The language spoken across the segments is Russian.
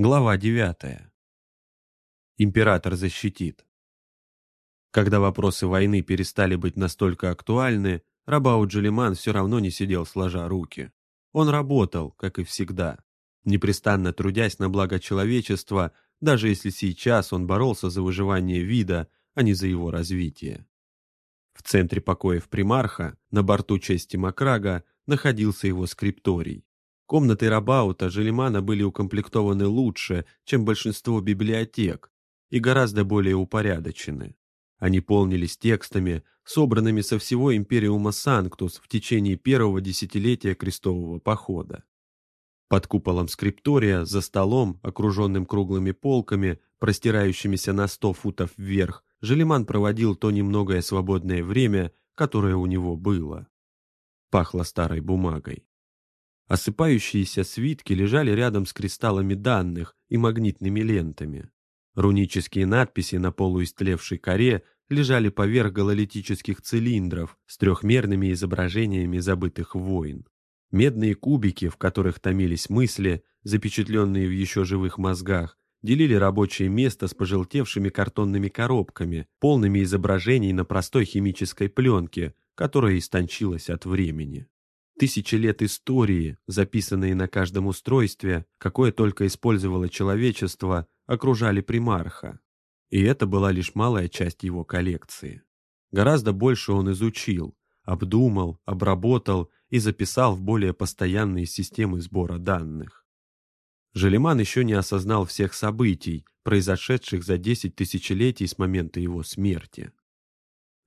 Глава 9. Император защитит. Когда вопросы войны перестали быть настолько актуальны, Рабау Джалиман все равно не сидел сложа руки. Он работал, как и всегда, непрестанно трудясь на благо человечества, даже если сейчас он боролся за выживание вида, а не за его развитие. В центре покоев примарха, на борту чести Макрага, находился его скрипторий. Комнаты Рабаута Желимана были укомплектованы лучше, чем большинство библиотек, и гораздо более упорядочены. Они полнились текстами, собранными со всего Империума Санктус в течение первого десятилетия крестового похода. Под куполом скриптория, за столом, окруженным круглыми полками, простирающимися на сто футов вверх, Желиман проводил то немногое свободное время, которое у него было. Пахло старой бумагой. Осыпающиеся свитки лежали рядом с кристаллами данных и магнитными лентами. Рунические надписи на полуистлевшей коре лежали поверх гололитических цилиндров с трехмерными изображениями забытых войн. Медные кубики, в которых томились мысли, запечатленные в еще живых мозгах, делили рабочее место с пожелтевшими картонными коробками, полными изображений на простой химической пленке, которая истончилась от времени. Тысячи лет истории, записанные на каждом устройстве, какое только использовало человечество, окружали примарха. И это была лишь малая часть его коллекции. Гораздо больше он изучил, обдумал, обработал и записал в более постоянные системы сбора данных. Желеман еще не осознал всех событий, произошедших за 10 тысячелетий с момента его смерти.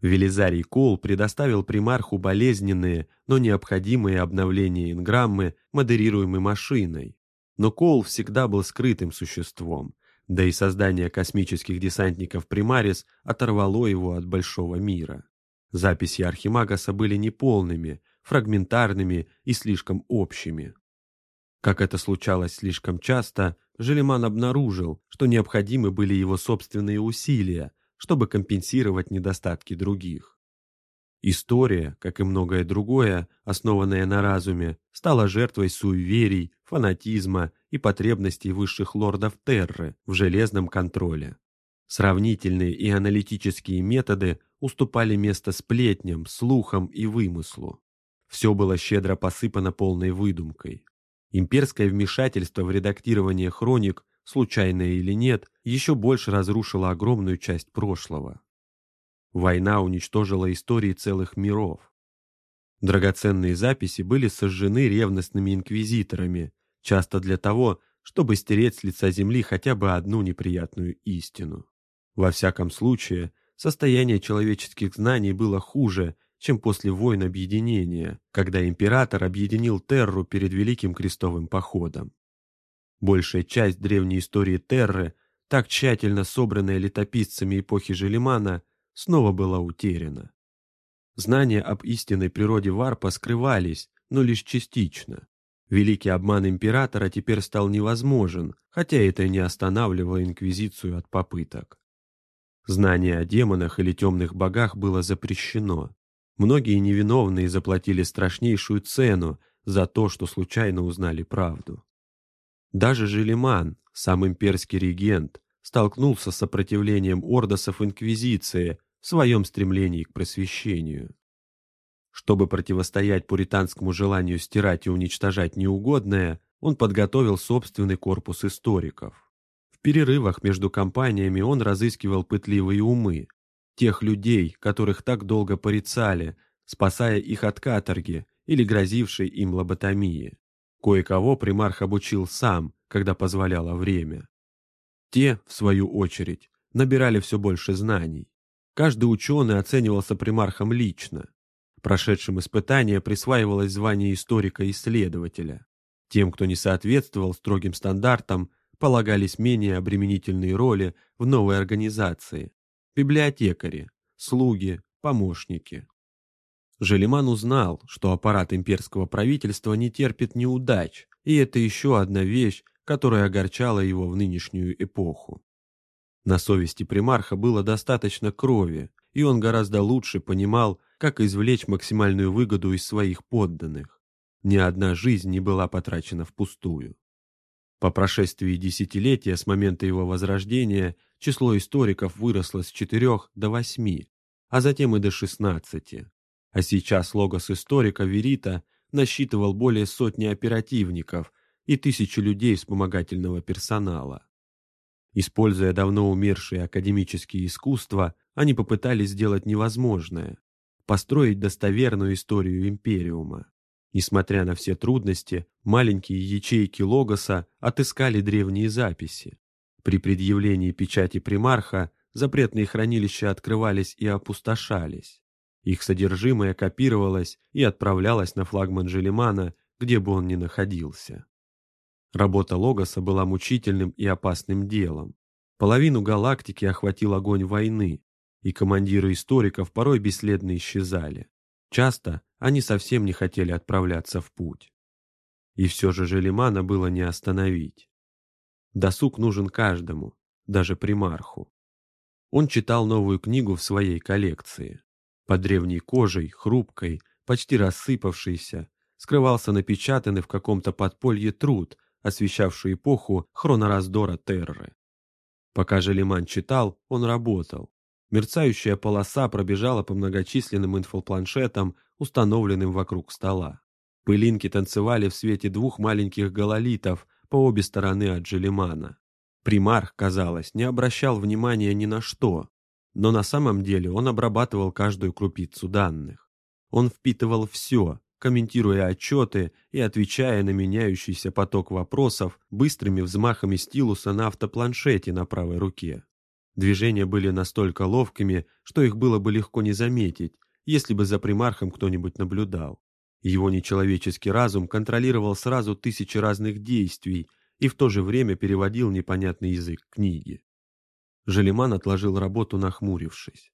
Велизарий Кол предоставил примарху болезненные, но необходимые обновления инграммы, модерируемой машиной. Но Кол всегда был скрытым существом, да и создание космических десантников Примарис оторвало его от большого мира. Записи Архимагаса были неполными, фрагментарными и слишком общими. Как это случалось слишком часто, Желеман обнаружил, что необходимы были его собственные усилия, чтобы компенсировать недостатки других. История, как и многое другое, основанное на разуме, стала жертвой суеверий, фанатизма и потребностей высших лордов Терры в железном контроле. Сравнительные и аналитические методы уступали место сплетням, слухам и вымыслу. Все было щедро посыпано полной выдумкой. Имперское вмешательство в редактирование хроник случайное или нет, еще больше разрушила огромную часть прошлого. Война уничтожила истории целых миров. Драгоценные записи были сожжены ревностными инквизиторами, часто для того, чтобы стереть с лица земли хотя бы одну неприятную истину. Во всяком случае, состояние человеческих знаний было хуже, чем после войн объединения, когда император объединил Терру перед Великим Крестовым походом. Большая часть древней истории Терры, так тщательно собранная летописцами эпохи Желимана, снова была утеряна. Знания об истинной природе Варпа скрывались, но лишь частично. Великий обман императора теперь стал невозможен, хотя это не останавливало Инквизицию от попыток. Знание о демонах или темных богах было запрещено. Многие невиновные заплатили страшнейшую цену за то, что случайно узнали правду. Даже Желиман, сам имперский регент, столкнулся с сопротивлением ордосов Инквизиции в своем стремлении к просвещению. Чтобы противостоять пуританскому желанию стирать и уничтожать неугодное, он подготовил собственный корпус историков. В перерывах между кампаниями он разыскивал пытливые умы, тех людей, которых так долго порицали, спасая их от каторги или грозившей им лоботомии. Кое-кого примарх обучил сам, когда позволяло время. Те, в свою очередь, набирали все больше знаний. Каждый ученый оценивался примархом лично. Прошедшим испытания присваивалось звание историка-исследователя. Тем, кто не соответствовал строгим стандартам, полагались менее обременительные роли в новой организации – библиотекари, слуги, помощники. Желиман узнал, что аппарат имперского правительства не терпит неудач, и это еще одна вещь, которая огорчала его в нынешнюю эпоху. На совести примарха было достаточно крови, и он гораздо лучше понимал, как извлечь максимальную выгоду из своих подданных. Ни одна жизнь не была потрачена впустую. По прошествии десятилетия с момента его возрождения число историков выросло с четырех до восьми, а затем и до шестнадцати. А сейчас логос историка Верита насчитывал более сотни оперативников и тысячи людей вспомогательного персонала. Используя давно умершие академические искусства, они попытались сделать невозможное – построить достоверную историю Империума. Несмотря на все трудности, маленькие ячейки Логоса отыскали древние записи. При предъявлении печати примарха запретные хранилища открывались и опустошались. Их содержимое копировалось и отправлялось на флагман Желемана, где бы он ни находился. Работа Логоса была мучительным и опасным делом. Половину галактики охватил огонь войны, и командиры историков порой бесследно исчезали. Часто они совсем не хотели отправляться в путь. И все же Желемана было не остановить. Досуг нужен каждому, даже примарху. Он читал новую книгу в своей коллекции. Под древней кожей, хрупкой, почти рассыпавшейся, скрывался напечатанный в каком-то подполье труд, освещавший эпоху хронораздора Терры. Пока Желеман читал, он работал. Мерцающая полоса пробежала по многочисленным инфопланшетам, установленным вокруг стола. Пылинки танцевали в свете двух маленьких гололитов по обе стороны от Желемана. Примарх, казалось, не обращал внимания ни на что, но на самом деле он обрабатывал каждую крупицу данных. Он впитывал все, комментируя отчеты и отвечая на меняющийся поток вопросов быстрыми взмахами стилуса на автопланшете на правой руке. Движения были настолько ловкими, что их было бы легко не заметить, если бы за примархом кто-нибудь наблюдал. Его нечеловеческий разум контролировал сразу тысячи разных действий и в то же время переводил непонятный язык книги. Желеман отложил работу, нахмурившись.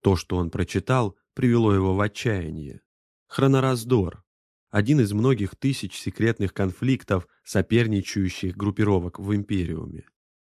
То, что он прочитал, привело его в отчаяние. Хронораздор – один из многих тысяч секретных конфликтов соперничающих группировок в Империуме.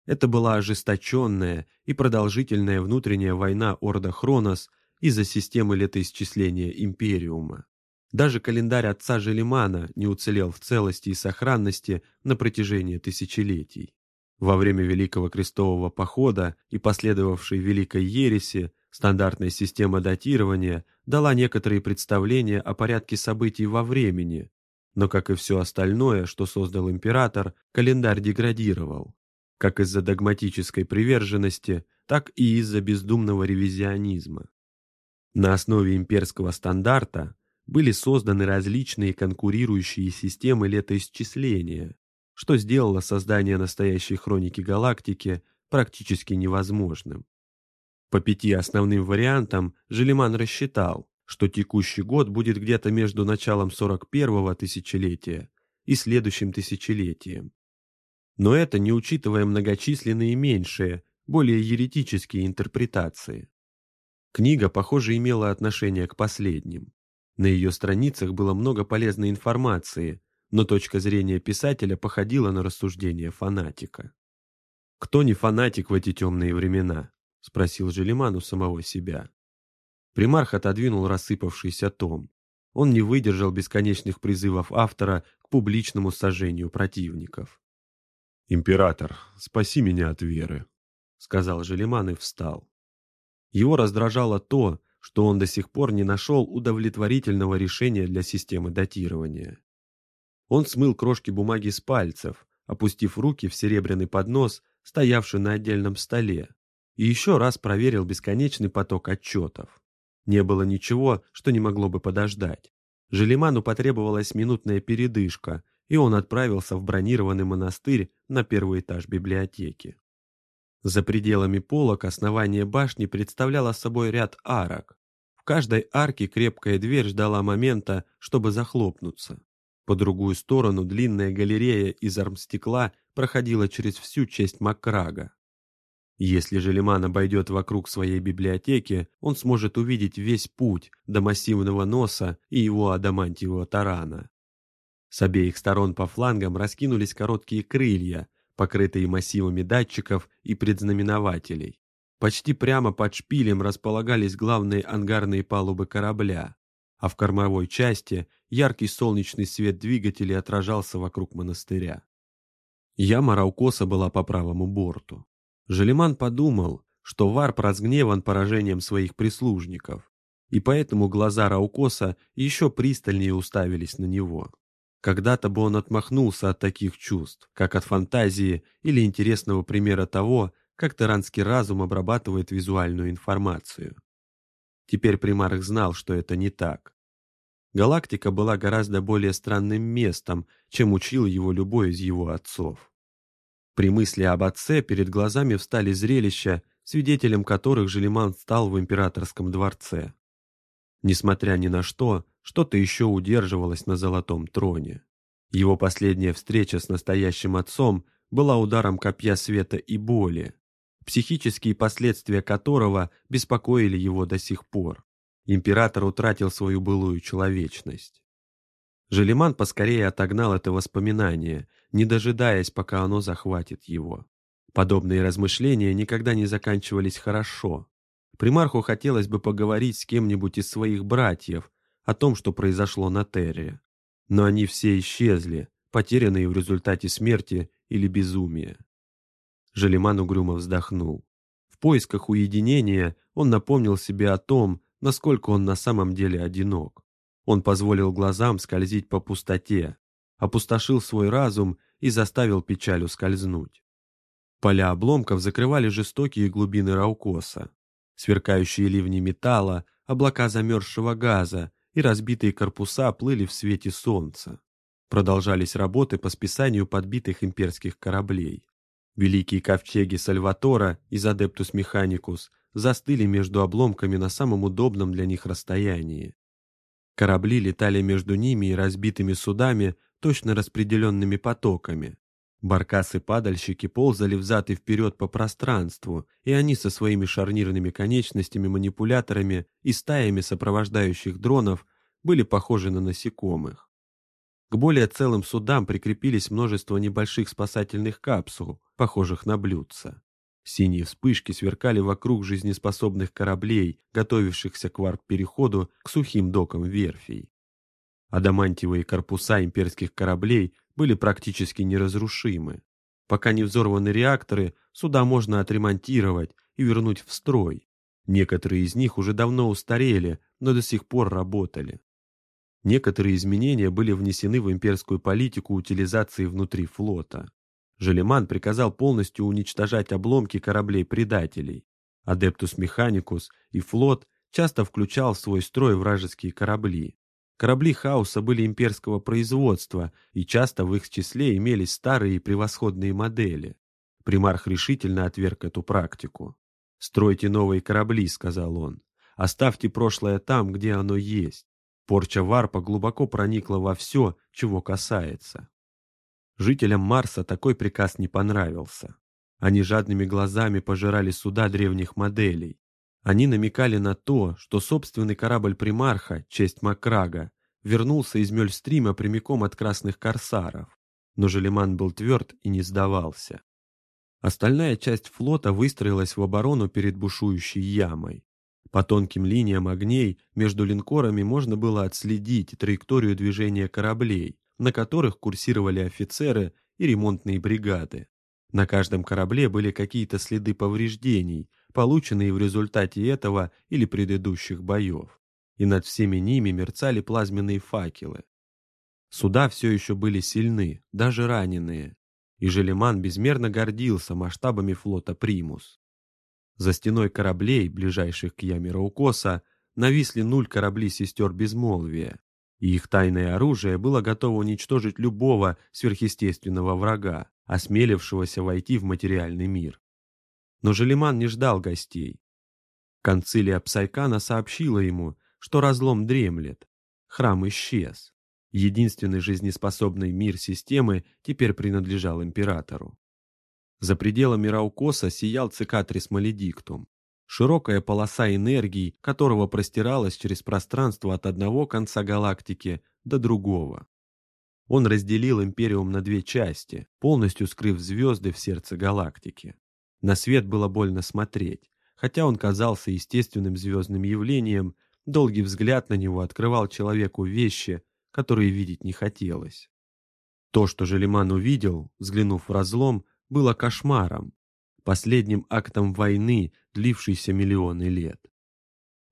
Это была ожесточенная и продолжительная внутренняя война Орда Хронос из-за системы летоисчисления Империума. Даже календарь отца Желимана не уцелел в целости и сохранности на протяжении тысячелетий. Во время Великого Крестового Похода и последовавшей Великой Ереси стандартная система датирования дала некоторые представления о порядке событий во времени, но, как и все остальное, что создал император, календарь деградировал, как из-за догматической приверженности, так и из-за бездумного ревизионизма. На основе имперского стандарта были созданы различные конкурирующие системы летоисчисления, что сделало создание настоящей хроники галактики практически невозможным. По пяти основным вариантам Желеман рассчитал, что текущий год будет где-то между началом 41-го тысячелетия и следующим тысячелетием. Но это не учитывая многочисленные меньшие, более еретические интерпретации. Книга, похоже, имела отношение к последним. На ее страницах было много полезной информации, но точка зрения писателя походила на рассуждение фанатика. «Кто не фанатик в эти темные времена?» — спросил Желеман у самого себя. Примарх отодвинул рассыпавшийся том. Он не выдержал бесконечных призывов автора к публичному сожжению противников. «Император, спаси меня от веры», — сказал Желеман и встал. Его раздражало то, что он до сих пор не нашел удовлетворительного решения для системы датирования. Он смыл крошки бумаги с пальцев, опустив руки в серебряный поднос, стоявший на отдельном столе, и еще раз проверил бесконечный поток отчетов. Не было ничего, что не могло бы подождать. Желеману потребовалась минутная передышка, и он отправился в бронированный монастырь на первый этаж библиотеки. За пределами полок основание башни представляло собой ряд арок. В каждой арке крепкая дверь ждала момента, чтобы захлопнуться. По другую сторону длинная галерея из армстекла проходила через всю честь Макрага. Если же Лиман обойдет вокруг своей библиотеки, он сможет увидеть весь путь до массивного носа и его адамантиевого тарана. С обеих сторон по флангам раскинулись короткие крылья, покрытые массивами датчиков и предзнаменователей. Почти прямо под шпилем располагались главные ангарные палубы корабля а в кормовой части яркий солнечный свет двигателей отражался вокруг монастыря. Яма Раукоса была по правому борту. Желеман подумал, что Варп разгневан поражением своих прислужников, и поэтому глаза Раукоса еще пристальнее уставились на него. Когда-то бы он отмахнулся от таких чувств, как от фантазии или интересного примера того, как таранский разум обрабатывает визуальную информацию. Теперь примарх знал, что это не так. Галактика была гораздо более странным местом, чем учил его любой из его отцов. При мысли об отце перед глазами встали зрелища, свидетелем которых Желиман стал в императорском дворце. Несмотря ни на что, что-то еще удерживалось на золотом троне. Его последняя встреча с настоящим отцом была ударом копья света и боли, психические последствия которого беспокоили его до сих пор. Император утратил свою былую человечность. Желеман поскорее отогнал это воспоминание, не дожидаясь, пока оно захватит его. Подобные размышления никогда не заканчивались хорошо. Примарху хотелось бы поговорить с кем-нибудь из своих братьев о том, что произошло на Терре. Но они все исчезли, потерянные в результате смерти или безумия. Желеман угрюмо вздохнул. В поисках уединения он напомнил себе о том, насколько он на самом деле одинок. Он позволил глазам скользить по пустоте, опустошил свой разум и заставил печаль ускользнуть. Поля обломков закрывали жестокие глубины Раукоса, сверкающие ливни металла, облака замерзшего газа и разбитые корпуса плыли в свете солнца. Продолжались работы по списанию подбитых имперских кораблей. Великие ковчеги Сальватора из Адептус Механикус застыли между обломками на самом удобном для них расстоянии. Корабли летали между ними и разбитыми судами, точно распределенными потоками, Баркасы-падальщики ползали взад и вперед по пространству, и они со своими шарнирными конечностями-манипуляторами и стаями сопровождающих дронов были похожи на насекомых. К более целым судам прикрепились множество небольших спасательных капсул, похожих на блюдца. Синие вспышки сверкали вокруг жизнеспособных кораблей, готовившихся к варп-переходу к сухим докам верфей. Адамантиевые корпуса имперских кораблей были практически неразрушимы. Пока не взорваны реакторы, суда можно отремонтировать и вернуть в строй. Некоторые из них уже давно устарели, но до сих пор работали. Некоторые изменения были внесены в имперскую политику утилизации внутри флота. Желеман приказал полностью уничтожать обломки кораблей-предателей. Адептус Механикус и флот часто включал в свой строй вражеские корабли. Корабли хаоса были имперского производства, и часто в их числе имелись старые и превосходные модели. Примарх решительно отверг эту практику. «Стройте новые корабли», — сказал он. «Оставьте прошлое там, где оно есть». Порча варпа глубоко проникла во все, чего касается. Жителям Марса такой приказ не понравился. Они жадными глазами пожирали суда древних моделей, они намекали на то, что собственный корабль примарха, честь Макрага, вернулся из Мёльстрима прямиком от красных корсаров, но Желеман был тверд и не сдавался. Остальная часть флота выстроилась в оборону перед бушующей ямой. По тонким линиям огней между линкорами можно было отследить траекторию движения кораблей, на которых курсировали офицеры и ремонтные бригады. На каждом корабле были какие-то следы повреждений, полученные в результате этого или предыдущих боев, и над всеми ними мерцали плазменные факелы. Суда все еще были сильны, даже раненые, и Желеман безмерно гордился масштабами флота «Примус». За стеной кораблей, ближайших к яме Раукоса, нависли нуль корабли сестер Безмолвия, и их тайное оружие было готово уничтожить любого сверхъестественного врага, осмелившегося войти в материальный мир. Но Желеман не ждал гостей. Концилия Псайкана сообщила ему, что разлом дремлет. Храм исчез. Единственный жизнеспособный мир системы теперь принадлежал императору. За пределами Раукоса сиял цикатрис Маледиктум, широкая полоса энергии, которого простиралась через пространство от одного конца галактики до другого. Он разделил Империум на две части, полностью скрыв звезды в сердце галактики. На свет было больно смотреть. Хотя он казался естественным звездным явлением, долгий взгляд на него открывал человеку вещи, которые видеть не хотелось. То, что Желиман увидел, взглянув в разлом, было кошмаром, последним актом войны, длившейся миллионы лет.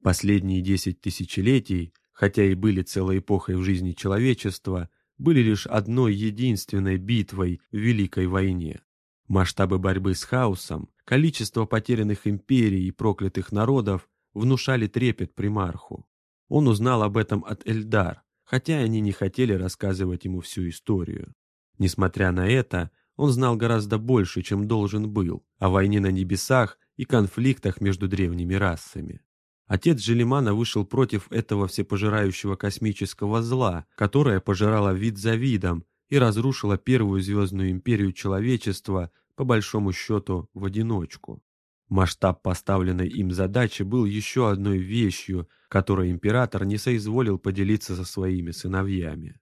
Последние десять тысячелетий, хотя и были целой эпохой в жизни человечества, были лишь одной единственной битвой в Великой войне. Масштабы борьбы с хаосом, количество потерянных империй и проклятых народов внушали трепет примарху. Он узнал об этом от Эльдар, хотя они не хотели рассказывать ему всю историю. Несмотря на это, он знал гораздо больше, чем должен был, о войне на небесах и конфликтах между древними расами. Отец Желимана вышел против этого всепожирающего космического зла, которое пожирало вид за видом и разрушило первую звездную империю человечества, по большому счету, в одиночку. Масштаб поставленной им задачи был еще одной вещью, которой император не соизволил поделиться со своими сыновьями.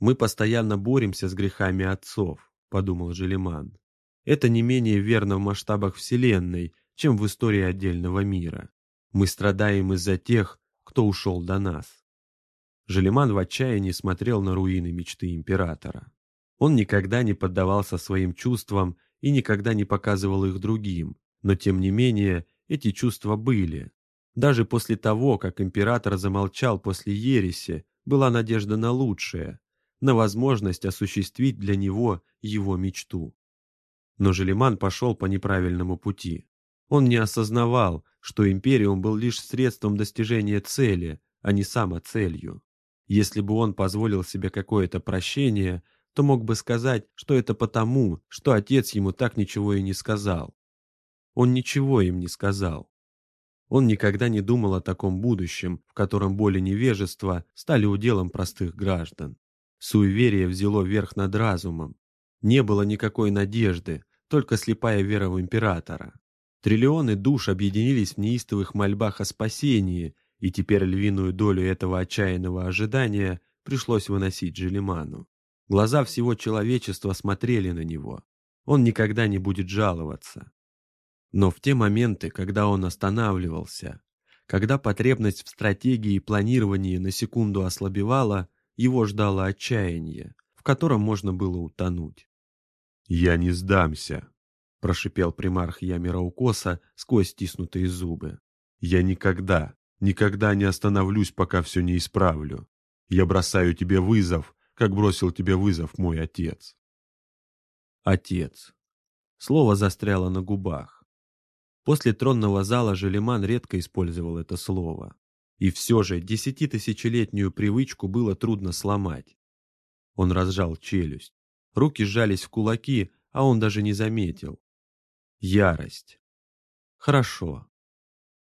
«Мы постоянно боремся с грехами отцов», — подумал Желиман. «Это не менее верно в масштабах Вселенной, чем в истории отдельного мира. Мы страдаем из-за тех, кто ушел до нас». Желиман в отчаянии смотрел на руины мечты императора. Он никогда не поддавался своим чувствам и никогда не показывал их другим, но тем не менее эти чувства были. Даже после того, как император замолчал после ереси, была надежда на лучшее, на возможность осуществить для него его мечту. Но Желиман пошел по неправильному пути. Он не осознавал, что Империум был лишь средством достижения цели, а не самоцелью. Если бы он позволил себе какое-то прощение, то мог бы сказать, что это потому, что отец ему так ничего и не сказал. Он ничего им не сказал. Он никогда не думал о таком будущем, в котором боль и невежество стали уделом простых граждан. Суеверие взяло верх над разумом. Не было никакой надежды, только слепая вера в императора. Триллионы душ объединились в неистовых мольбах о спасении, и теперь львиную долю этого отчаянного ожидания пришлось выносить Желиману. Глаза всего человечества смотрели на него. Он никогда не будет жаловаться. Но в те моменты, когда он останавливался, когда потребность в стратегии и планировании на секунду ослабевала, его ждало отчаяние, в котором можно было утонуть. «Я не сдамся», — прошипел примарх Ямира Укоса сквозь стиснутые зубы. «Я никогда, никогда не остановлюсь, пока все не исправлю. Я бросаю тебе вызов, как бросил тебе вызов мой отец». «Отец». Слово застряло на губах. После тронного зала Желеман редко использовал это слово. И все же десятитысячелетнюю привычку было трудно сломать. Он разжал челюсть. Руки сжались в кулаки, а он даже не заметил. Ярость. Хорошо.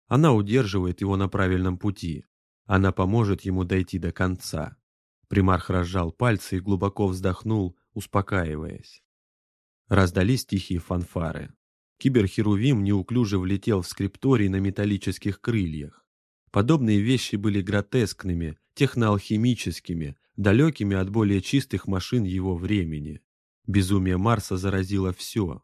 Она удерживает его на правильном пути. Она поможет ему дойти до конца. Примарх разжал пальцы и глубоко вздохнул, успокаиваясь. Раздались тихие фанфары. Киберхерувим неуклюже влетел в скрипторий на металлических крыльях. Подобные вещи были гротескными, техноалхимическими, далекими от более чистых машин его времени. Безумие Марса заразило все.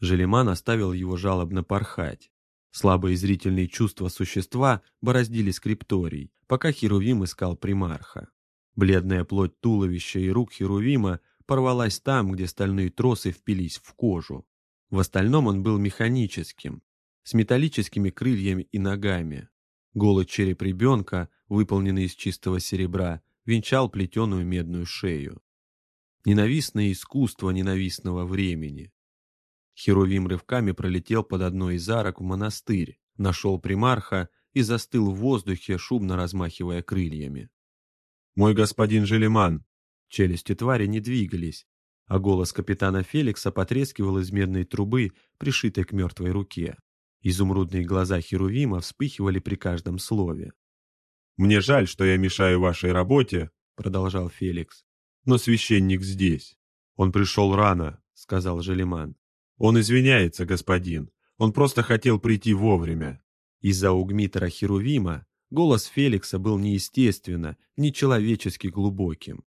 Желеман оставил его жалобно порхать. Слабые зрительные чувства существа бороздили скрипторий, пока Херувим искал примарха. Бледная плоть туловища и рук Херувима порвалась там, где стальные тросы впились в кожу. В остальном он был механическим, с металлическими крыльями и ногами. Голый череп ребенка, выполненный из чистого серебра, венчал плетеную медную шею. Ненавистное искусство ненавистного времени. Херувим рывками пролетел под одной из арок в монастырь, нашел примарха и застыл в воздухе, шумно размахивая крыльями. «Мой господин Желеман!» Челюсти твари не двигались, а голос капитана Феликса потрескивал из медной трубы, пришитой к мертвой руке. Изумрудные глаза Херувима вспыхивали при каждом слове. «Мне жаль, что я мешаю вашей работе», — продолжал Феликс. «Но священник здесь. Он пришел рано», — сказал Желеман. «Он извиняется, господин. Он просто хотел прийти вовремя». Из-за угмитера Херувима голос Феликса был неестественно, нечеловечески глубоким.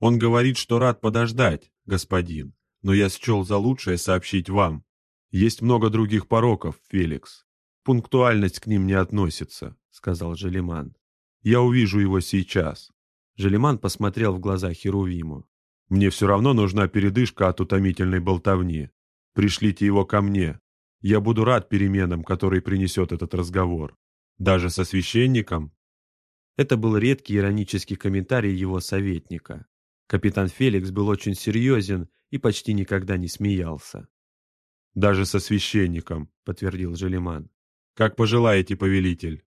Он говорит, что рад подождать, господин, но я счел за лучшее сообщить вам. Есть много других пороков, Феликс. Пунктуальность к ним не относится, сказал Желиман. Я увижу его сейчас. Желиман посмотрел в глаза Херувиму. Мне все равно нужна передышка от утомительной болтовни. Пришлите его ко мне. Я буду рад переменам, которые принесет этот разговор. Даже со священником?» Это был редкий иронический комментарий его советника. Капитан Феликс был очень серьезен и почти никогда не смеялся. «Даже со священником», — подтвердил Желеман. «Как пожелаете, повелитель».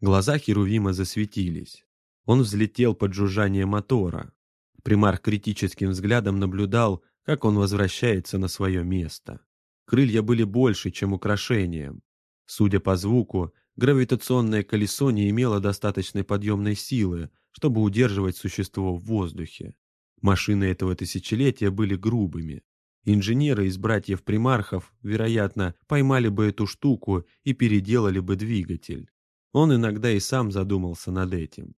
Глаза Херувима засветились. Он взлетел под жужжание мотора. Примар критическим взглядом наблюдал, как он возвращается на свое место. Крылья были больше, чем украшением. Судя по звуку, гравитационное колесо не имело достаточной подъемной силы, чтобы удерживать существо в воздухе. Машины этого тысячелетия были грубыми. Инженеры из братьев-примархов, вероятно, поймали бы эту штуку и переделали бы двигатель. Он иногда и сам задумался над этим.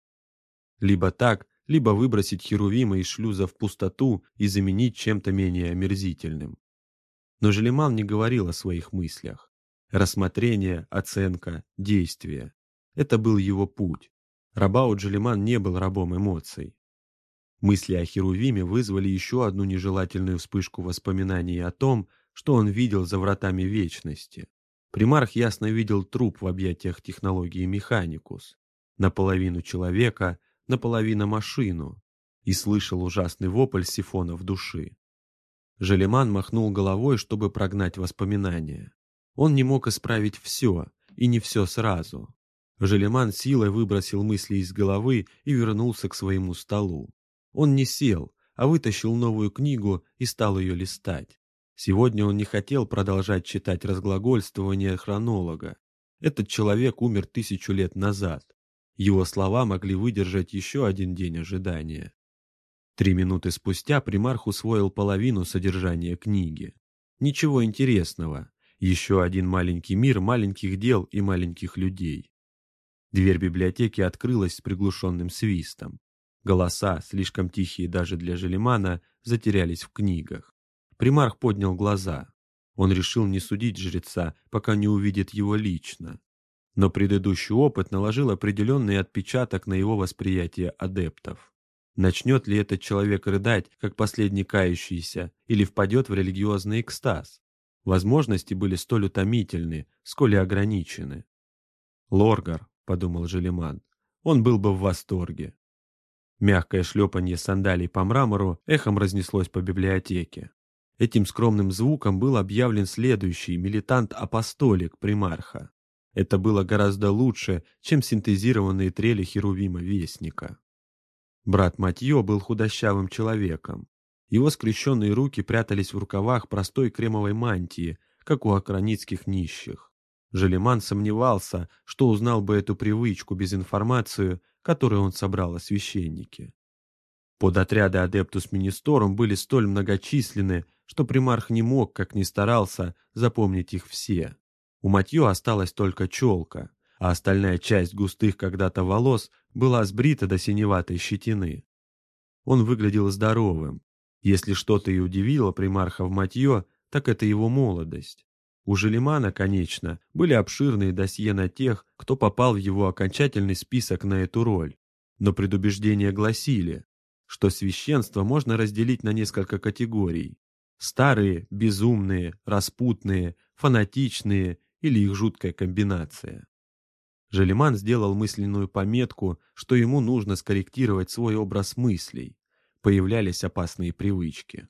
Либо так, либо выбросить Херувима из шлюза в пустоту и заменить чем-то менее омерзительным. Но Желеман не говорил о своих мыслях. Рассмотрение, оценка, действие. Это был его путь. Рабау Джелиман не был рабом эмоций. Мысли о Херувиме вызвали еще одну нежелательную вспышку воспоминаний о том, что он видел за вратами вечности. Примарх ясно видел труп в объятиях технологии Механикус. Наполовину человека, наполовину машину. И слышал ужасный вопль сифона в души. Желеман махнул головой, чтобы прогнать воспоминания. Он не мог исправить все, и не все сразу. Желеман силой выбросил мысли из головы и вернулся к своему столу. Он не сел, а вытащил новую книгу и стал ее листать. Сегодня он не хотел продолжать читать разглагольствование хронолога. Этот человек умер тысячу лет назад. Его слова могли выдержать еще один день ожидания. Три минуты спустя примарх усвоил половину содержания книги. Ничего интересного. Еще один маленький мир маленьких дел и маленьких людей. Дверь библиотеки открылась с приглушенным свистом. Голоса, слишком тихие даже для Желемана, затерялись в книгах. Примарх поднял глаза. Он решил не судить жреца, пока не увидит его лично. Но предыдущий опыт наложил определенный отпечаток на его восприятие адептов. Начнет ли этот человек рыдать, как последний кающийся, или впадет в религиозный экстаз? Возможности были столь утомительны, сколь и ограничены. «Лоргар», — подумал Желеман, — он был бы в восторге. Мягкое шлепанье сандалий по мрамору эхом разнеслось по библиотеке. Этим скромным звуком был объявлен следующий милитант-апостолик примарха. Это было гораздо лучше, чем синтезированные трели Херувима-вестника. Брат Матье был худощавым человеком. Его скрещенные руки прятались в рукавах простой кремовой мантии, как у акроницких нищих. Желеман сомневался, что узнал бы эту привычку без информации, которую он собрал о священнике. Подотряды Адептус Министорум были столь многочисленны, что примарх не мог, как ни старался, запомнить их все. У Матьё осталась только челка, а остальная часть густых когда-то волос была сбрита до синеватой щетины. Он выглядел здоровым. Если что-то и удивило примарха в Матьё, так это его молодость. У Желимана, конечно, были обширные досье на тех, кто попал в его окончательный список на эту роль. Но предубеждения гласили, что священство можно разделить на несколько категорий. Старые, безумные, распутные, фанатичные или их жуткая комбинация. Желиман сделал мысленную пометку, что ему нужно скорректировать свой образ мыслей. Появлялись опасные привычки.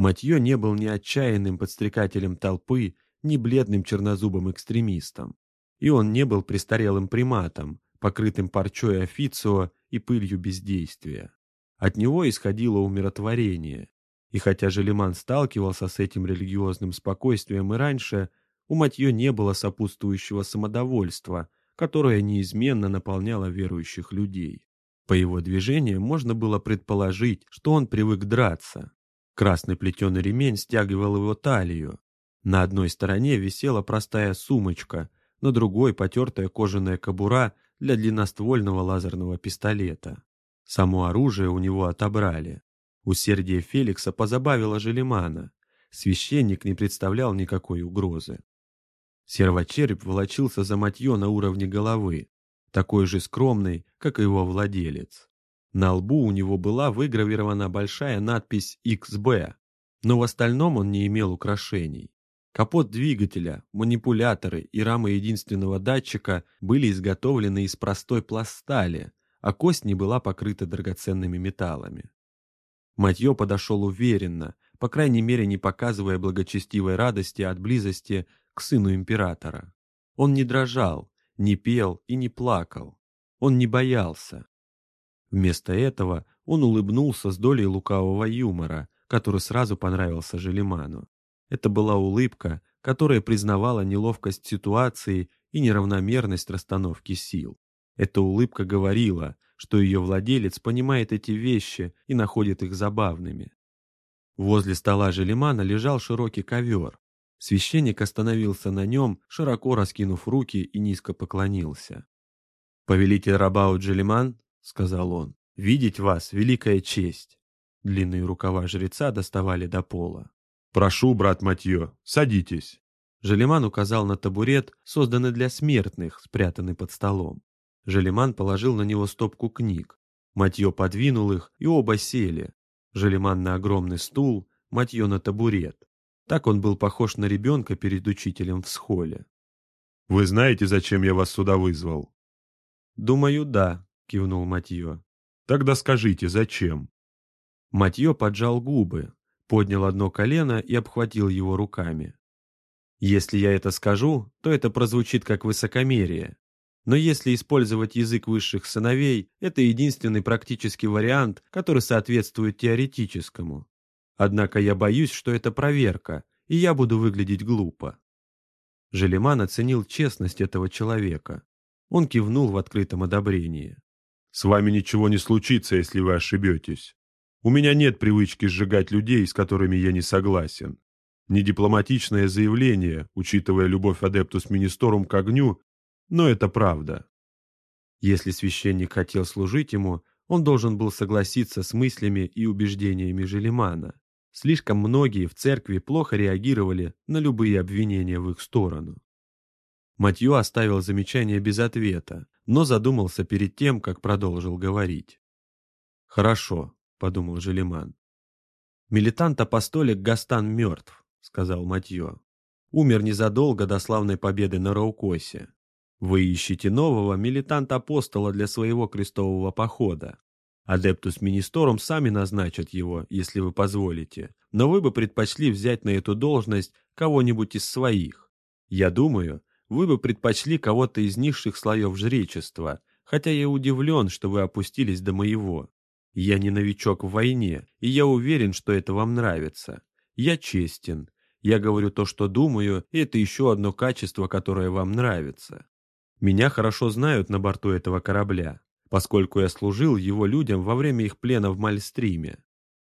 Матье не был ни отчаянным подстрекателем толпы, ни бледным чернозубым экстремистом. И он не был престарелым приматом, покрытым парчой официо и пылью бездействия. От него исходило умиротворение. И хотя Желеман сталкивался с этим религиозным спокойствием и раньше, у Матье не было сопутствующего самодовольства, которое неизменно наполняло верующих людей. По его движениям можно было предположить, что он привык драться, Красный плетеный ремень стягивал его талию. На одной стороне висела простая сумочка, на другой потертая кожаная кобура для длинноствольного лазерного пистолета. Само оружие у него отобрали. Усердие Феликса позабавило Желемана. Священник не представлял никакой угрозы. Сервочереп волочился за матье на уровне головы, такой же скромный, как и его владелец. На лбу у него была выгравирована большая надпись XB, но в остальном он не имел украшений. Капот двигателя, манипуляторы и рамы единственного датчика были изготовлены из простой пластали, а кость не была покрыта драгоценными металлами. Матье подошел уверенно, по крайней мере не показывая благочестивой радости от близости к сыну императора. Он не дрожал, не пел и не плакал. Он не боялся. Вместо этого он улыбнулся с долей лукавого юмора, который сразу понравился Желиману. Это была улыбка, которая признавала неловкость ситуации и неравномерность расстановки сил. Эта улыбка говорила, что ее владелец понимает эти вещи и находит их забавными. Возле стола Желимана лежал широкий ковер. Священник остановился на нем, широко раскинув руки и низко поклонился. «Повелитель Рабау Джелиман», — сказал он, — «видеть вас — великая честь». Длинные рукава жреца доставали до пола. «Прошу, брат Матье, садитесь». Желеман указал на табурет, созданный для смертных, спрятанный под столом. Желеман положил на него стопку книг. Матье подвинул их, и оба сели. Желеман на огромный стул, Матье на табурет. Так он был похож на ребенка перед учителем в схоле. «Вы знаете, зачем я вас сюда вызвал?» «Думаю, да», — кивнул Матье. «Тогда скажите, зачем?» Матье поджал губы, поднял одно колено и обхватил его руками. «Если я это скажу, то это прозвучит как высокомерие. Но если использовать язык высших сыновей, это единственный практический вариант, который соответствует теоретическому. Однако я боюсь, что это проверка, и я буду выглядеть глупо. Желеман оценил честность этого человека. Он кивнул в открытом одобрении. «С вами ничего не случится, если вы ошибетесь. У меня нет привычки сжигать людей, с которыми я не согласен. Недипломатичное заявление, учитывая любовь Адептус Министорум к огню, но это правда. Если священник хотел служить ему, он должен был согласиться с мыслями и убеждениями Желимана. Слишком многие в церкви плохо реагировали на любые обвинения в их сторону. Матью оставил замечание без ответа, но задумался перед тем, как продолжил говорить. «Хорошо», — подумал Желиман. «Милитант-апостолик Гастан мертв», — сказал Матье. «Умер незадолго до славной победы на Раукосе. Вы ищете нового милитанта-апостола для своего крестового похода. Адептус Министорум сами назначат его, если вы позволите, но вы бы предпочли взять на эту должность кого-нибудь из своих. Я думаю, вы бы предпочли кого-то из низших слоев жречества, хотя я удивлен, что вы опустились до моего. Я не новичок в войне, и я уверен, что это вам нравится. Я честен. Я говорю то, что думаю, и это еще одно качество, которое вам нравится. Меня хорошо знают на борту этого корабля, поскольку я служил его людям во время их плена в Мальстриме.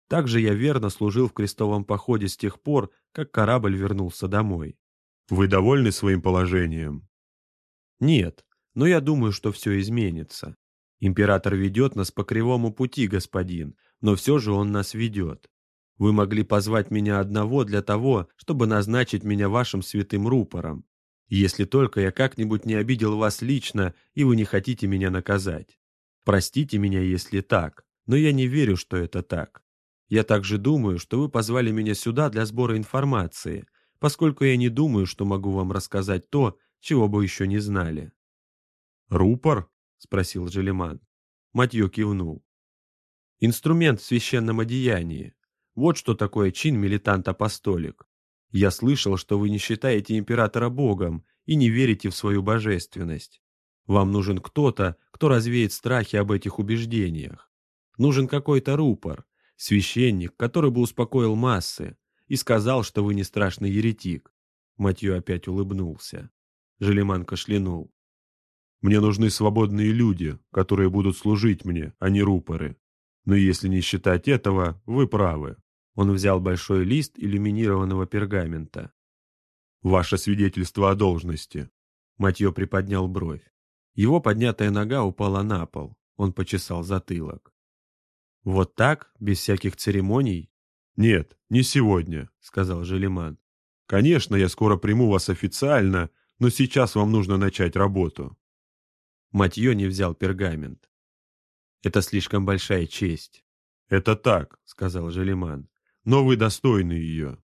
Также я верно служил в крестовом походе с тех пор, как корабль вернулся домой. Вы довольны своим положением? Нет, но я думаю, что все изменится. Император ведет нас по кривому пути, господин, но все же он нас ведет. Вы могли позвать меня одного для того, чтобы назначить меня вашим святым рупором, если только я как-нибудь не обидел вас лично, и вы не хотите меня наказать. Простите меня, если так, но я не верю, что это так. Я также думаю, что вы позвали меня сюда для сбора информации, поскольку я не думаю, что могу вам рассказать то, чего бы еще не знали». «Рупор?» — спросил Желеман. Матье кивнул. «Инструмент в священном одеянии. Вот что такое чин милитант-апостолик. Я слышал, что вы не считаете императора богом и не верите в свою божественность. Вам нужен кто-то, кто развеет страхи об этих убеждениях. Нужен какой-то рупор, священник, который бы успокоил массы и сказал, что вы не страшный еретик. Матью опять улыбнулся. Желеман кашлянул. «Мне нужны свободные люди, которые будут служить мне, а не рупоры. Но если не считать этого, вы правы. Он взял большой лист иллюминированного пергамента. «Ваше свидетельство о должности». Матье приподнял бровь. Его поднятая нога упала на пол. Он почесал затылок. «Вот так, без всяких церемоний?» «Нет, не сегодня», — сказал Желеман. «Конечно, я скоро приму вас официально, но сейчас вам нужно начать работу». Матье не взял пергамент. Это слишком большая честь. «Это так», — сказал Желиман. «Но вы достойны ее».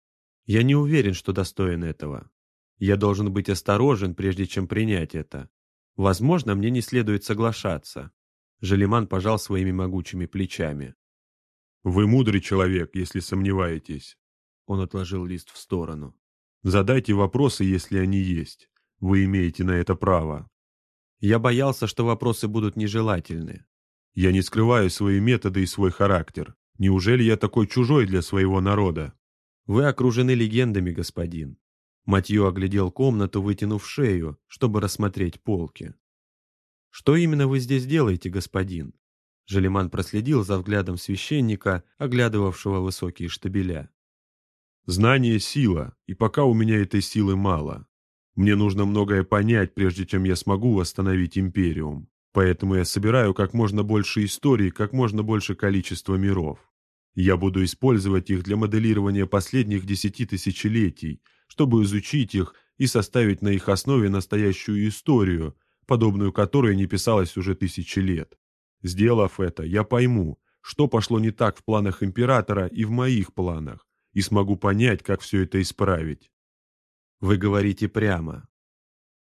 «Я не уверен, что достоин этого. Я должен быть осторожен, прежде чем принять это. Возможно, мне не следует соглашаться». Желиман пожал своими могучими плечами. «Вы мудрый человек, если сомневаетесь». Он отложил лист в сторону. «Задайте вопросы, если они есть. Вы имеете на это право». Я боялся, что вопросы будут нежелательны. Я не скрываю свои методы и свой характер. Неужели я такой чужой для своего народа? Вы окружены легендами, господин. Матью оглядел комнату, вытянув шею, чтобы рассмотреть полки. «Что именно вы здесь делаете, господин?» Желеман проследил за взглядом священника, оглядывавшего высокие штабеля. «Знание — сила, и пока у меня этой силы мало. Мне нужно многое понять, прежде чем я смогу восстановить Империум. Поэтому я собираю как можно больше историй, как можно больше количества миров. Я буду использовать их для моделирования последних десяти тысячелетий, чтобы изучить их и составить на их основе настоящую историю, подобную которой не писалось уже тысячи лет. Сделав это, я пойму, что пошло не так в планах императора и в моих планах, и смогу понять, как все это исправить. «Вы говорите прямо».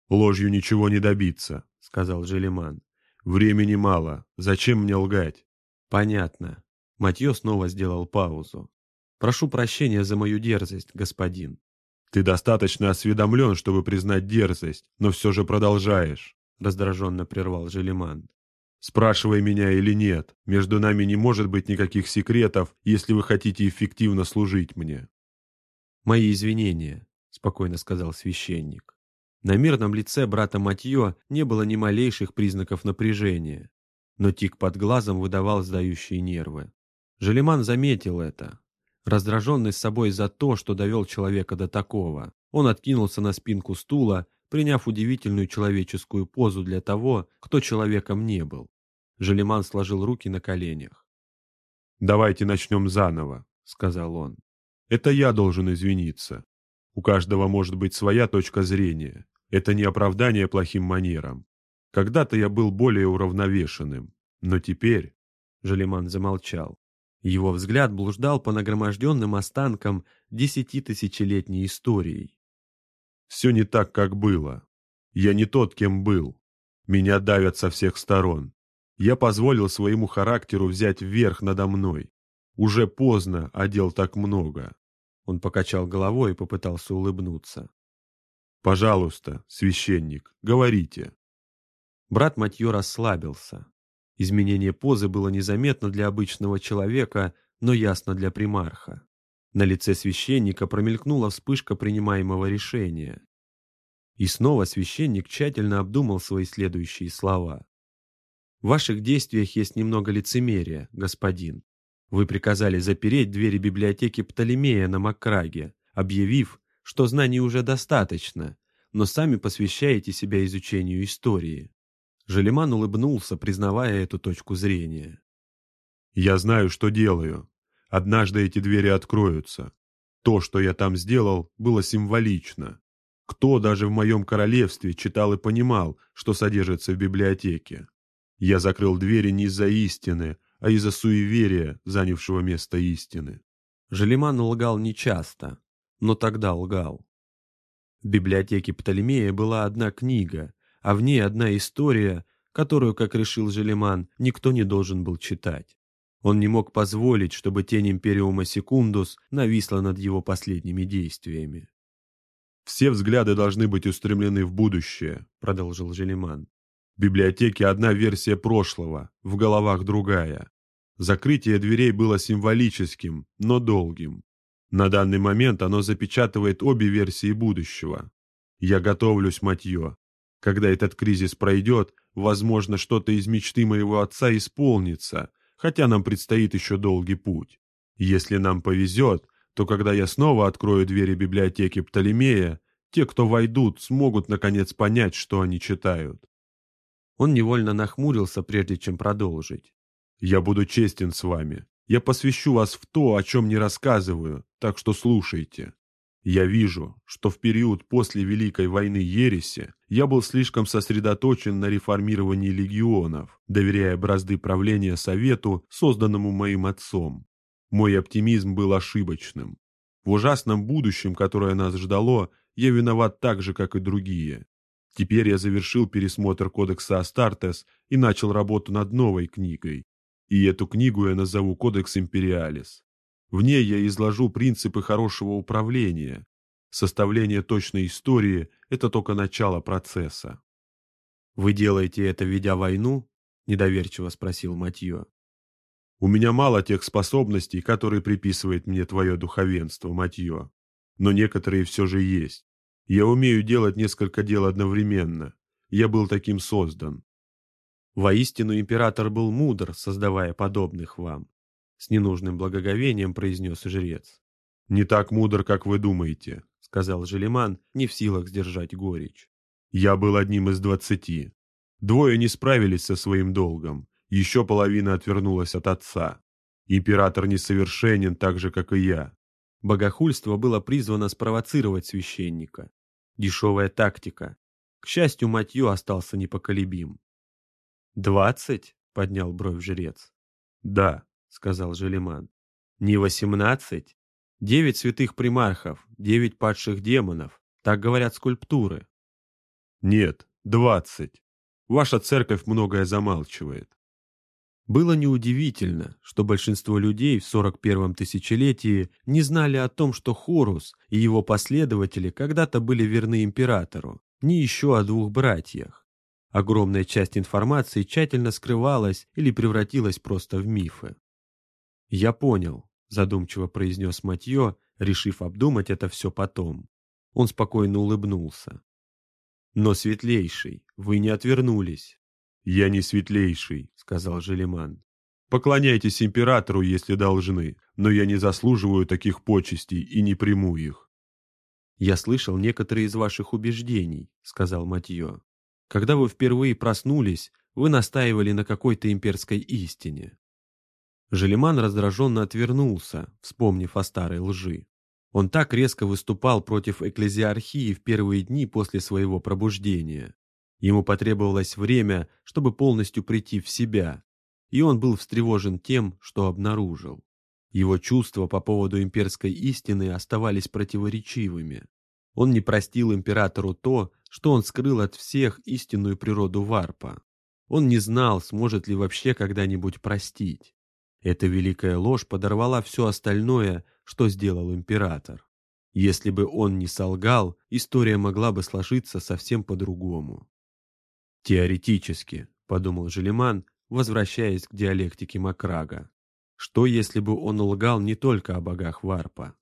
«Ложью ничего не добиться», — сказал Желеман. Времени мало. Зачем мне лгать? Понятно. Матье снова сделал паузу. Прошу прощения за мою дерзость, господин. Ты достаточно осведомлен, чтобы признать дерзость, но все же продолжаешь. Раздраженно прервал Желеман. Спрашивай меня или нет, между нами не может быть никаких секретов, если вы хотите эффективно служить мне. Мои извинения, спокойно сказал священник. На мирном лице брата Матье не было ни малейших признаков напряжения, но тик под глазом выдавал сдающие нервы. Желеман заметил это. Раздраженный с собой за то, что довел человека до такого, он откинулся на спинку стула, приняв удивительную человеческую позу для того, кто человеком не был. Желеман сложил руки на коленях. «Давайте начнем заново», — сказал он. «Это я должен извиниться. У каждого может быть своя точка зрения, это не оправдание плохим манерам. Когда-то я был более уравновешенным, но теперь...» Жалиман замолчал. Его взгляд блуждал по нагроможденным останкам десятитысячелетней истории. «Все не так, как было. Я не тот, кем был. Меня давят со всех сторон. Я позволил своему характеру взять верх надо мной. Уже поздно, а дел так много». Он покачал головой и попытался улыбнуться. «Пожалуйста, священник, говорите». Брат Матье расслабился. Изменение позы было незаметно для обычного человека, но ясно для примарха. На лице священника промелькнула вспышка принимаемого решения. И снова священник тщательно обдумал свои следующие слова. «В ваших действиях есть немного лицемерия, господин. Вы приказали запереть двери библиотеки Птолемея на Маккраге, объявив, что знаний уже достаточно, но сами посвящаете себя изучению истории. Желеман улыбнулся, признавая эту точку зрения. «Я знаю, что делаю. Однажды эти двери откроются. То, что я там сделал, было символично. Кто даже в моем королевстве читал и понимал, что содержится в библиотеке? Я закрыл двери не из-за истины, а из-за суеверия, занявшего место истины». Желеман лгал нечасто, но тогда лгал. В библиотеке Птолемея была одна книга, а в ней одна история, которую, как решил Желеман, никто не должен был читать. Он не мог позволить, чтобы тень Империума Секундус нависла над его последними действиями. «Все взгляды должны быть устремлены в будущее», — продолжил Желеман. «В библиотеке одна версия прошлого, в головах другая. Закрытие дверей было символическим, но долгим. На данный момент оно запечатывает обе версии будущего. Я готовлюсь, Матье. Когда этот кризис пройдет, возможно, что-то из мечты моего отца исполнится, хотя нам предстоит еще долгий путь. Если нам повезет, то когда я снова открою двери библиотеки Птолемея, те, кто войдут, смогут наконец понять, что они читают. Он невольно нахмурился, прежде чем продолжить. «Я буду честен с вами. Я посвящу вас в то, о чем не рассказываю, так что слушайте. Я вижу, что в период после Великой войны Ереси я был слишком сосредоточен на реформировании легионов, доверяя бразды правления Совету, созданному моим отцом. Мой оптимизм был ошибочным. В ужасном будущем, которое нас ждало, я виноват так же, как и другие. Теперь я завершил пересмотр кодекса Астартес и начал работу над новой книгой. И эту книгу я назову «Кодекс Империалис». В ней я изложу принципы хорошего управления. Составление точной истории – это только начало процесса. «Вы делаете это, ведя войну?» – недоверчиво спросил Матье. «У меня мало тех способностей, которые приписывает мне твое духовенство, Матье. Но некоторые все же есть. Я умею делать несколько дел одновременно. Я был таким создан». Воистину император был мудр, создавая подобных вам с ненужным благоговением произнес жрец. «Не так мудр, как вы думаете», — сказал Желеман, не в силах сдержать горечь. «Я был одним из двадцати. Двое не справились со своим долгом, еще половина отвернулась от отца. Император несовершенен так же, как и я». Богохульство было призвано спровоцировать священника. Дешевая тактика. К счастью, Матье остался непоколебим. «Двадцать?» — поднял бровь жрец. «Да», сказал Желеман. Не восемнадцать? Девять святых примархов, девять падших демонов. Так говорят скульптуры. Нет, двадцать. Ваша церковь многое замалчивает. Было неудивительно, что большинство людей в 41-м тысячелетии не знали о том, что Хорус и его последователи когда-то были верны императору, ни еще о двух братьях. Огромная часть информации тщательно скрывалась или превратилась просто в мифы. «Я понял», — задумчиво произнес Матье, решив обдумать это все потом. Он спокойно улыбнулся. «Но, светлейший, вы не отвернулись». «Я не светлейший», — сказал Желеман. «Поклоняйтесь императору, если должны, но я не заслуживаю таких почестей и не приму их». «Я слышал некоторые из ваших убеждений», — сказал Матье. «Когда вы впервые проснулись, вы настаивали на какой-то имперской истине. Желеман раздраженно отвернулся, вспомнив о старой лжи. Он так резко выступал против экклезиархии в первые дни после своего пробуждения. Ему потребовалось время, чтобы полностью прийти в себя, и он был встревожен тем, что обнаружил. Его чувства по поводу имперской истины оставались противоречивыми. Он не простил императору то, что он скрыл от всех истинную природу варпа. Он не знал, сможет ли вообще когда-нибудь простить. Эта великая ложь подорвала все остальное, что сделал император. Если бы он не солгал, история могла бы сложиться совсем по-другому. «Теоретически», — подумал Желеман, возвращаясь к диалектике Макрага. Что, если бы он лгал не только о богах Варпа?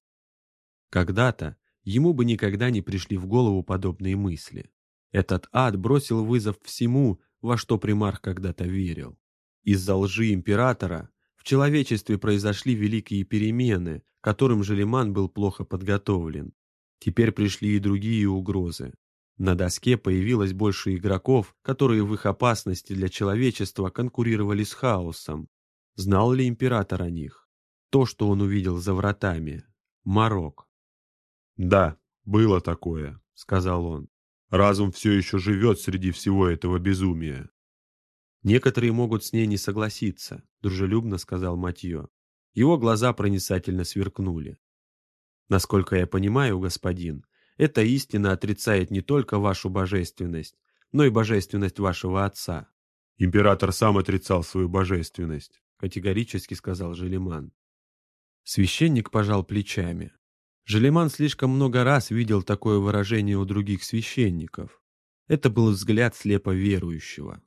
Когда-то ему бы никогда не пришли в голову подобные мысли. Этот ад бросил вызов всему, во что примарх когда-то верил. Из-за лжи императора в человечестве произошли великие перемены, к которым Желеман был плохо подготовлен. Теперь пришли и другие угрозы. На доске появилось больше игроков, которые в их опасности для человечества конкурировали с хаосом. Знал ли император о них? То, что он увидел за вратами. Марок. «Да, было такое», — сказал он. «Разум все еще живет среди всего этого безумия. «Некоторые могут с ней не согласиться», — дружелюбно сказал Матье. Его глаза проницательно сверкнули. «Насколько я понимаю, господин, эта истина отрицает не только вашу божественность, но и божественность вашего отца». «Император сам отрицал свою божественность», — категорически сказал Желеман. Священник пожал плечами. Желеман слишком много раз видел такое выражение у других священников. Это был взгляд слепо верующего.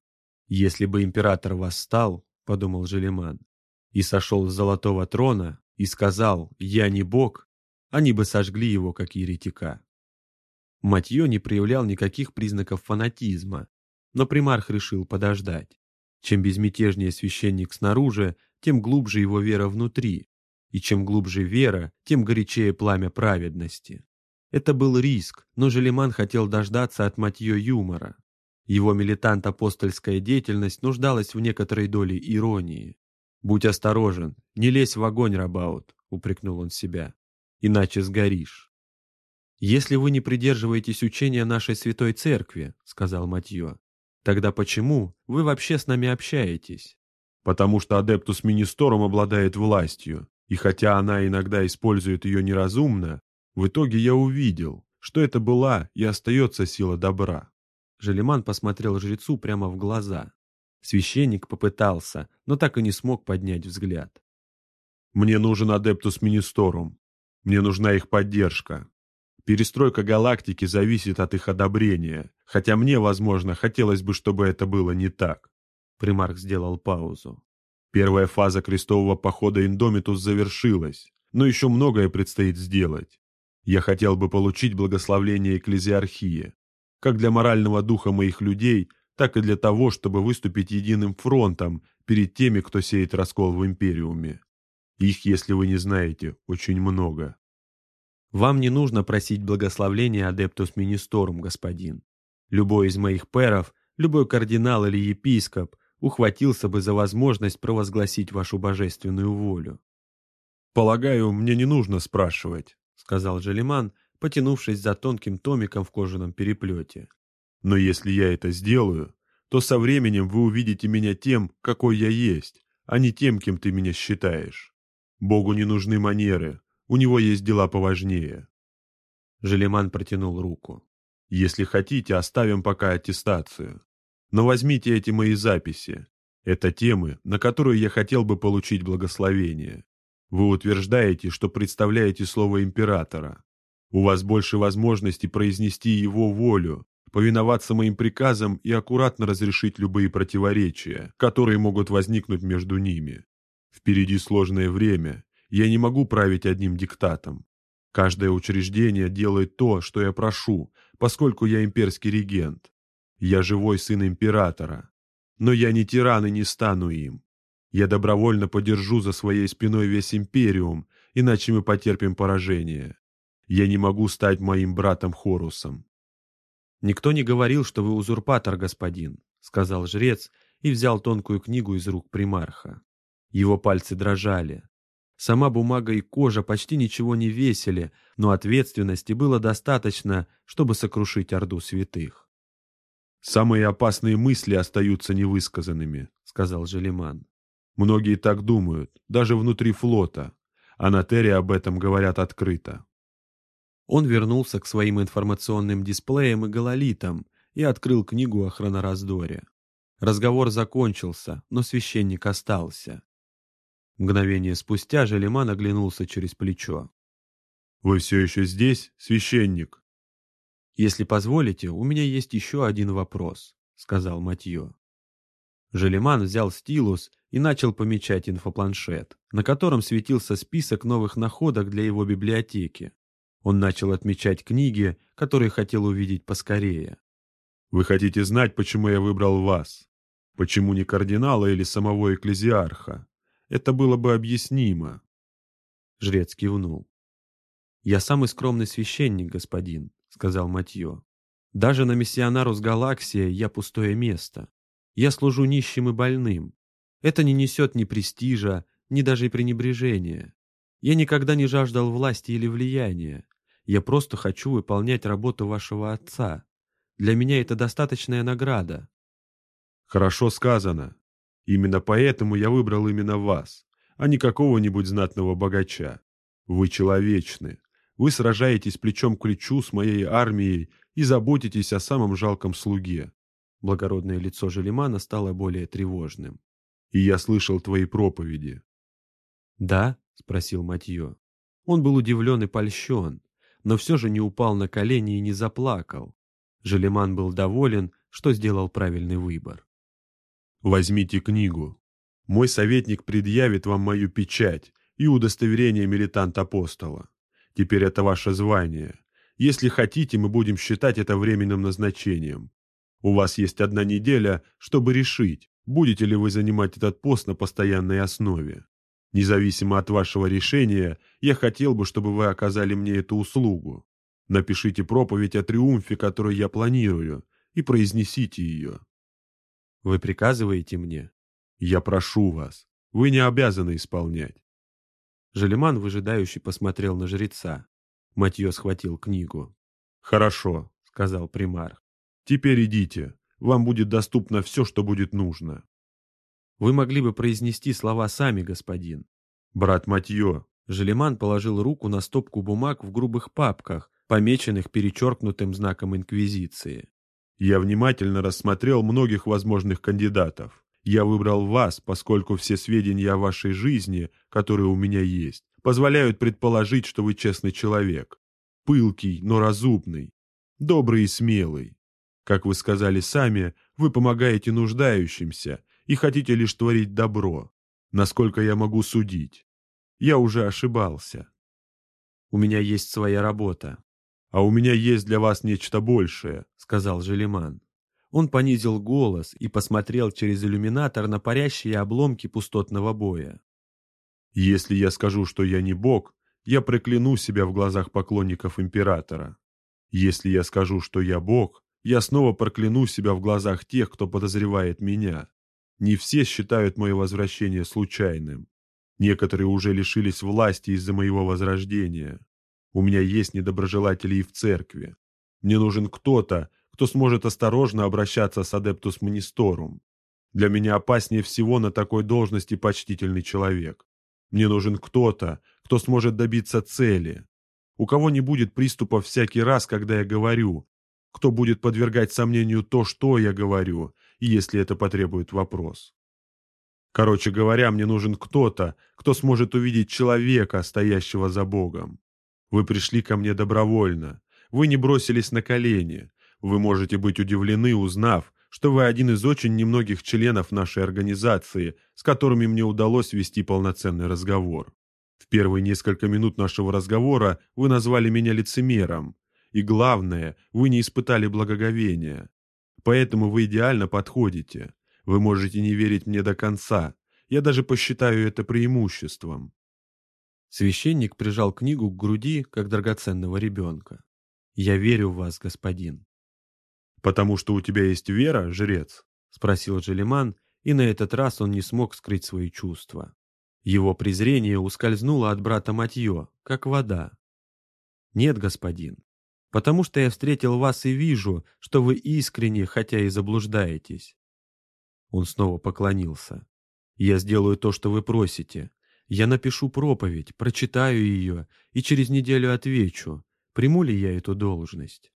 «Если бы император восстал, — подумал Желеман, — и сошел с золотого трона, и сказал «Я не бог», они бы сожгли его, как еретика. Матье не проявлял никаких признаков фанатизма, но примарх решил подождать. Чем безмятежнее священник снаружи, тем глубже его вера внутри, и чем глубже вера, тем горячее пламя праведности. Это был риск, но Желеман хотел дождаться от Матье юмора. Его милитант-апостольская деятельность нуждалась в некоторой доле иронии. «Будь осторожен, не лезь в огонь, Рабаут», — упрекнул он себя, — «иначе сгоришь». «Если вы не придерживаетесь учения нашей святой церкви», — сказал Матье, «тогда почему вы вообще с нами общаетесь?» «Потому что Адептус Министорум обладает властью, и хотя она иногда использует ее неразумно, в итоге я увидел, что это была и остается сила добра». Желеман посмотрел жрецу прямо в глаза. Священник попытался, но так и не смог поднять взгляд. «Мне нужен Адептус Министорум. Мне нужна их поддержка. Перестройка галактики зависит от их одобрения, хотя мне, возможно, хотелось бы, чтобы это было не так». Примарх сделал паузу. Первая фаза крестового похода Индомитус завершилась, но еще многое предстоит сделать. Я хотел бы получить благословление Экклезиархии, как для морального духа моих людей, так и для того, чтобы выступить единым фронтом перед теми, кто сеет раскол в Империуме. Их, если вы не знаете, очень много. Вам не нужно просить благословения Адептус Министорум, господин. Любой из моих перов, любой кардинал или епископ ухватился бы за возможность провозгласить вашу божественную волю. «Полагаю, мне не нужно спрашивать», — сказал Желеман, потянувшись за тонким томиком в кожаном переплете. Но если я это сделаю, то со временем вы увидите меня тем, какой я есть, а не тем, кем ты меня считаешь. Богу не нужны манеры, у него есть дела поважнее. Желеман протянул руку. Если хотите, оставим пока аттестацию. Но возьмите эти мои записи. Это темы, на которые я хотел бы получить благословение. Вы утверждаете, что представляете слово императора. У вас больше возможностей произнести его волю, повиноваться моим приказам и аккуратно разрешить любые противоречия, которые могут возникнуть между ними. Впереди сложное время, я не могу править одним диктатом. Каждое учреждение делает то, что я прошу, поскольку я имперский регент. Я живой сын императора. Но я не тиран и не стану им. Я добровольно подержу за своей спиной весь империум, иначе мы потерпим поражение. Я не могу стать моим братом Хорусом. «Никто не говорил, что вы узурпатор, господин», — сказал жрец и взял тонкую книгу из рук примарха. Его пальцы дрожали. Сама бумага и кожа почти ничего не весили, но ответственности было достаточно, чтобы сокрушить Орду Святых. «Самые опасные мысли остаются невысказанными», — сказал Желеман. «Многие так думают, даже внутри флота, а на Терре об этом говорят открыто. Он вернулся к своим информационным дисплеям и гололитам и открыл книгу о хронораздоре. Разговор закончился, но священник остался. Мгновение спустя Желеман оглянулся через плечо. «Вы все еще здесь, священник?» «Если позволите, у меня есть еще один вопрос», — сказал Матье. Желеман взял стилус и начал помечать инфопланшет, на котором светился список новых находок для его библиотеки. Он начал отмечать книги, которые хотел увидеть поскорее. «Вы хотите знать, почему я выбрал вас? Почему не кардинала или самого экклезиарха? Это было бы объяснимо». Жрец кивнул. «Я самый скромный священник, господин», — сказал Матье. «Даже на миссионарус галаксия я пустое место. Я служу нищим и больным. Это не несет ни престижа, ни даже пренебрежения. Я никогда не жаждал власти или влияния. Я просто хочу выполнять работу вашего отца. Для меня это достаточная награда». «Хорошо сказано. Именно поэтому я выбрал именно вас, а не какого-нибудь знатного богача. Вы человечны. Вы сражаетесь плечом к плечу с моей армией и заботитесь о самом жалком слуге». Благородное лицо Желимана стало более тревожным. «И я слышал твои проповеди». «Да?» — спросил Матье. Он был удивлен и польщен но все же не упал на колени и не заплакал. Желеман был доволен, что сделал правильный выбор. «Возьмите книгу. Мой советник предъявит вам мою печать и удостоверение милитант-апостола. Теперь это ваше звание. Если хотите, мы будем считать это временным назначением. У вас есть одна неделя, чтобы решить, будете ли вы занимать этот пост на постоянной основе. Независимо от вашего решения, я хотел бы, чтобы вы оказали мне эту услугу. Напишите проповедь о триумфе, который я планирую, и произнесите ее. Вы приказываете мне? Я прошу вас. Вы не обязаны исполнять. Желеман выжидающе посмотрел на жреца. Матье схватил книгу. «Хорошо», — сказал примарх. «Теперь идите. Вам будет доступно все, что будет нужно». «Вы могли бы произнести слова сами, господин». «Брат Матье». Желеман положил руку на стопку бумаг в грубых папках, помеченных перечеркнутым знаком Инквизиции. «Я внимательно рассмотрел многих возможных кандидатов. Я выбрал вас, поскольку все сведения о вашей жизни, которые у меня есть, позволяют предположить, что вы честный человек. Пылкий, но разумный. Добрый и смелый. Как вы сказали сами, вы помогаете нуждающимся и хотите лишь творить добро. Насколько я могу судить. Я уже ошибался. У меня есть своя работа. А у меня есть для вас нечто большее, сказал Желеман. Он понизил голос и посмотрел через иллюминатор на парящие обломки пустотного боя. Если я скажу, что я не бог, я прокляну себя в глазах поклонников императора. Если я скажу, что я бог, я снова прокляну себя в глазах тех, кто подозревает меня. Не все считают мое возвращение случайным. Некоторые уже лишились власти из-за моего возрождения. У меня есть недоброжелатели и в церкви. Мне нужен кто-то, кто сможет осторожно обращаться с Адептус Монисторум. Для меня опаснее всего на такой должности почтительный человек. Мне нужен кто-то, кто сможет добиться цели. У кого не будет приступов всякий раз, когда я говорю. Кто будет подвергать сомнению то, что я говорю, если это потребует вопрос. Короче говоря, мне нужен кто-то, кто сможет увидеть человека, стоящего за Богом. Вы пришли ко мне добровольно. Вы не бросились на колени. Вы можете быть удивлены, узнав, что вы один из очень немногих членов нашей организации, с которыми мне удалось вести полноценный разговор. В первые несколько минут нашего разговора вы назвали меня лицемером. И главное, вы не испытали благоговения. Поэтому вы идеально подходите. Вы можете не верить мне до конца. Я даже посчитаю это преимуществом. Священник прижал книгу к груди, как драгоценного ребенка. «Я верю в вас, господин». «Потому что у тебя есть вера, жрец?» — спросил Джелиман, и на этот раз он не смог скрыть свои чувства. Его презрение ускользнуло от брата Матье, как вода. «Нет, господин, потому что я встретил вас и вижу, что вы искренне, хотя и заблуждаетесь». Он снова поклонился. «Я сделаю то, что вы просите. Я напишу проповедь, прочитаю ее и через неделю отвечу, приму ли я эту должность».